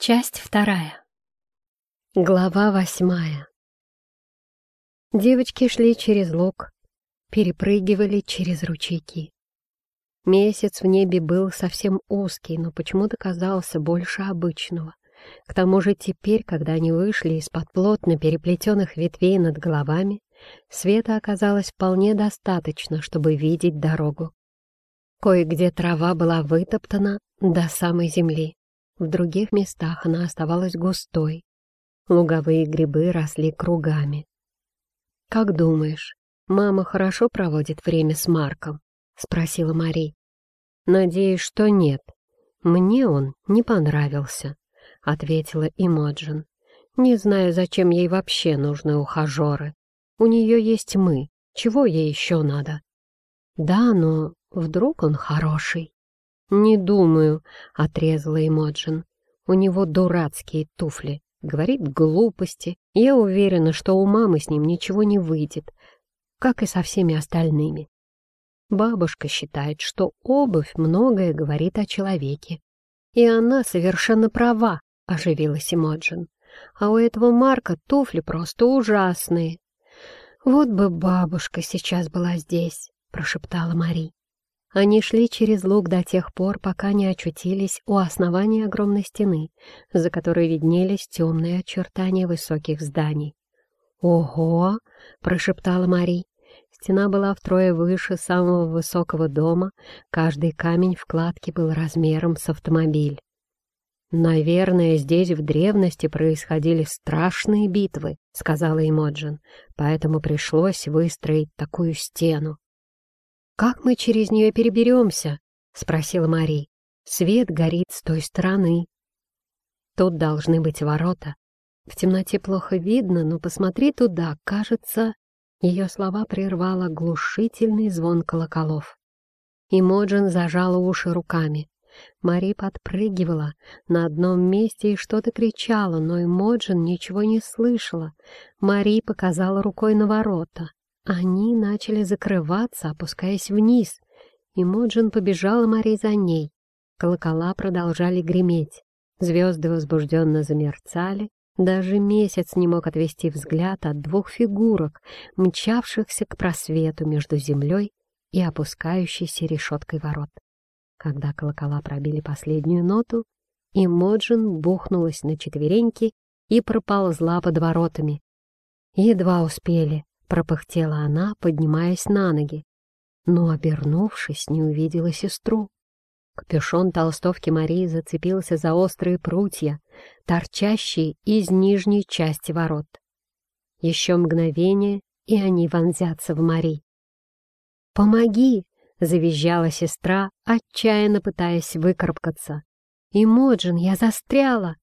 Часть вторая. Глава восьмая. Девочки шли через луг, перепрыгивали через ручейки. Месяц в небе был совсем узкий, но почему-то казался больше обычного. К тому же теперь, когда они вышли из-под плотно переплетенных ветвей над головами, света оказалось вполне достаточно, чтобы видеть дорогу. Кое-где трава была вытоптана до самой земли. В других местах она оставалась густой. Луговые грибы росли кругами. «Как думаешь, мама хорошо проводит время с Марком?» — спросила Мари. «Надеюсь, что нет. Мне он не понравился», — ответила Имоджин. «Не знаю, зачем ей вообще нужны ухажеры. У нее есть мы. Чего ей еще надо?» «Да, но вдруг он хороший?» «Не думаю», — отрезала Эмоджин. «У него дурацкие туфли. Говорит глупости. Я уверена, что у мамы с ним ничего не выйдет, как и со всеми остальными. Бабушка считает, что обувь многое говорит о человеке. И она совершенно права, — оживилась Эмоджин. А у этого Марка туфли просто ужасные. «Вот бы бабушка сейчас была здесь», — прошептала Мари. Они шли через луг до тех пор, пока не очутились у основания огромной стены, за которой виднелись темные очертания высоких зданий. «Ого!» — прошептала Мари. Стена была втрое выше самого высокого дома, каждый камень в кладке был размером с автомобиль. «Наверное, здесь в древности происходили страшные битвы», — сказала Эмоджин, «поэтому пришлось выстроить такую стену». «Как мы через нее переберемся?» — спросила Мари. «Свет горит с той стороны». «Тут должны быть ворота. В темноте плохо видно, но посмотри туда, кажется...» Ее слова прервало глушительный звон колоколов. Имоджин зажала уши руками. Мари подпрыгивала на одном месте и что-то кричала, но Имоджин ничего не слышала. Мари показала рукой на ворота. Они начали закрываться, опускаясь вниз, и Моджин побежала Мари за ней. Колокола продолжали греметь, звезды возбужденно замерцали, даже месяц не мог отвести взгляд от двух фигурок, мчавшихся к просвету между землей и опускающейся решеткой ворот. Когда колокола пробили последнюю ноту, и Моджин бухнулась на четвереньки и проползла под воротами. Едва успели пропыхтела она, поднимаясь на ноги, но, обернувшись, не увидела сестру. Капюшон толстовки Марии зацепился за острые прутья, торчащие из нижней части ворот. Еще мгновение, и они вонзятся в Мари. «Помоги!» — завизжала сестра, отчаянно пытаясь выкарабкаться. «Имоджин, я застряла!»